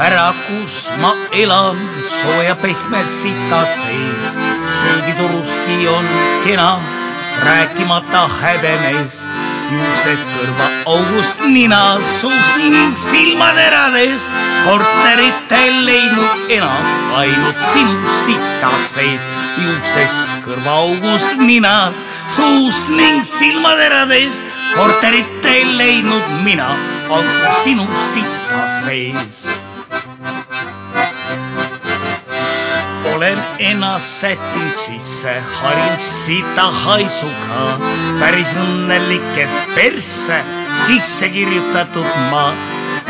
pära, kus ma elan, sooja pehme sita sees. söögituruski on kena, rääkimata häbemeest. juustest kõrva august nina suust ning silmaterades. korterit ei leidnud enam ainult sinu sita sees. juustest kõrva august nina suust ning silmaterades. korterit ei leidnud mina, aga sinu sita sees olen ennast sättinud sisse, harjunud sita haisuga, päris õnnelik, et persse sisse kirjutatud ma.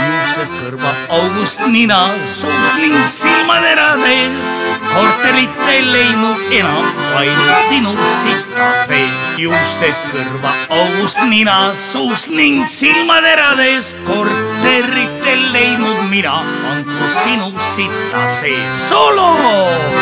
juustest kõrva august nina, suust ning silmaterades, korterit ei leidnud enam, ainult sinu sita sees. juustest kõrva august nina, suust ning silmaterades, korterit ei leidnud mina, andku sinu sita sees. solo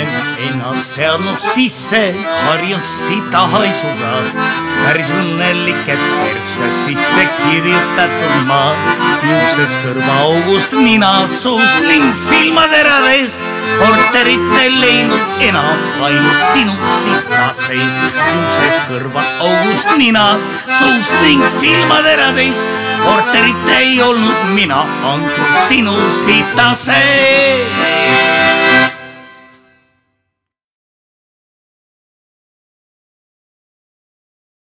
olen ennast seadnud sisse, harjunud sita haisuga. päris õnnelik, et persse sisse kirjutatud ma. juustest kõrvaaugust nina suust ning silmaterades. korterit ei leidnud enam, ainult sinu sita sees. juustest kõrvaaugust nina suust ning silmaterades. korterit ei olnud mina, andnud sinu sita sees.